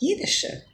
Jiddische